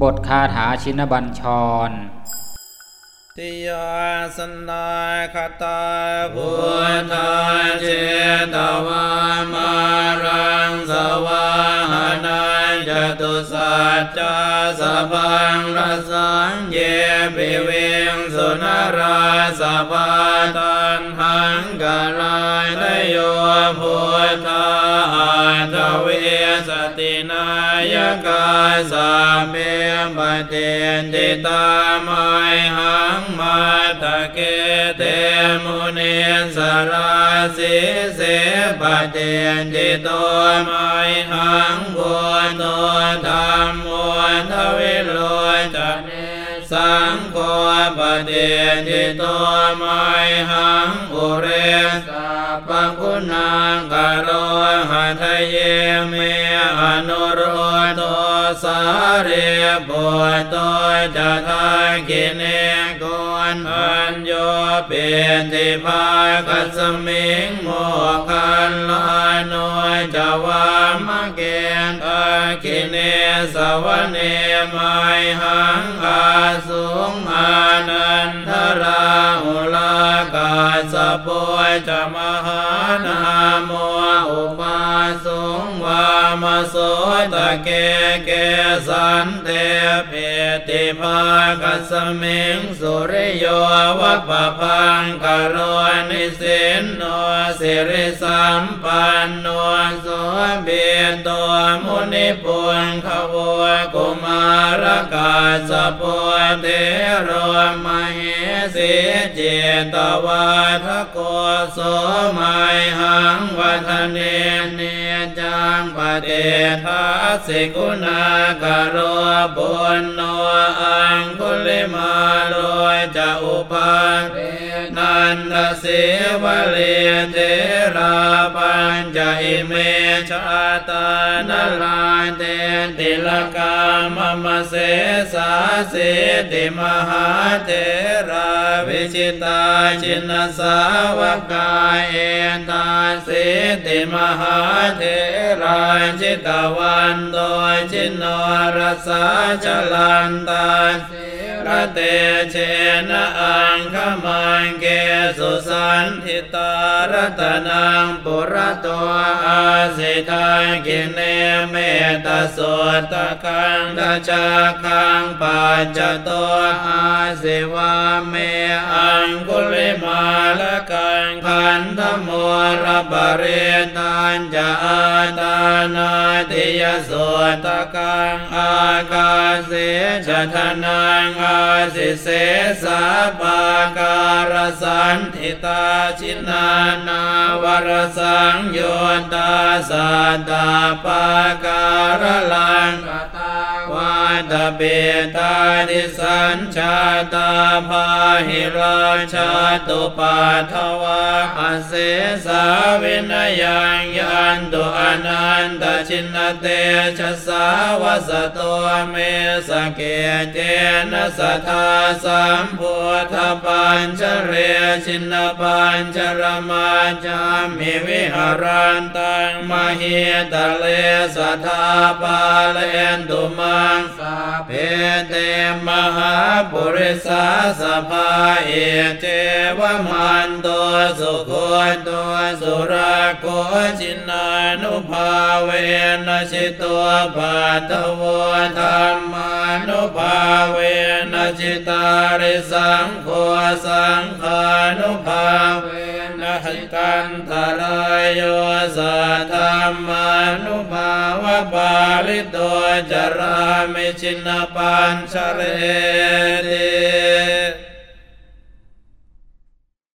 บทคาถาชินบัญชรติยาสนาคตาพุทธาเจตวามารังสวาหนันจตุสัจจาสพังรสังเยปิเวงสุนราสภาตันหังกาลายนโยพุทธา นายกาสาเมปเตนติตามายหังมาตะเกเตมุเนสราสิเสปเตนติโตมายหังบุญโตธรรมโมทวิโลจะเนสังโฆปเตนติโตมายหังอุเรสััพพะคุณากะโรหะท เยเมอนุรุทโธ สารีปุตโตจะทักขิเณ โกณฑัญโญ ปิฏฐิภาคัสมิงโมคคัลลาโนจะ วามะเก ทักขิเณ สะวะเนมัยหังอาสุงอานันทราหุลากาสปุจมหานา ตะเกเกสันเตเปติภาคัสมิงสุริโยวัปพังกโรนิสินโนสิริสัมปันโนโสเบตัวมุนิปุญขวกุมารกาสปุเทโรมเหสิเจตวาทโกโสมัยหังวัฒเนเน งปเตทัสสิกุณากโรบุญโนอังคุลิมาโรยจะอุปันนันทเสวะเลเทราปัญจอิเมชาตานลาเตติลกามมเสสาเสติมหาเทราวิชิตาชินสาวกายเอตาเสติมหาเทราชิตวันโดยชินนรสาจลันตาระเตเชนะอังคมังเกสุสันทิตารัตนังปุระตัวอาสิทากิเนเมตสุตะคังตะจาคังปัจจตัวอาสิวาเมอังคุลิมาละกังขันธโมระบริตันจะอาตา นาติยสุตกังอากาเสชทนังอาสิเสสาปาการสันทิตาชินานาวรสังโยตาสัตตาปาการลังก ตาเบตาดิสัญชาตาภาหิราชาตุปาทวาอเสสาวินยังยันตุอนันตชินเตชะสาวสตัวเมสเกเจนะสทาสัมพุทธปัญชเรชินปัญชรมาจามิวิหารันตังมหิตเลสทาปาเลนตุมังสาเพเตมหาปุริสาสภาเอเจวมันตัวสุโคตัวสุราโคจินานุภาเวนะชิตัวปัตวธรรมานุภาเวนะจิตาริสังโฆสังฆานุภาเวนะหิกันตรายโยสัทธรรมานุภาวะปาลิโตจรามิชินปัญชเรติ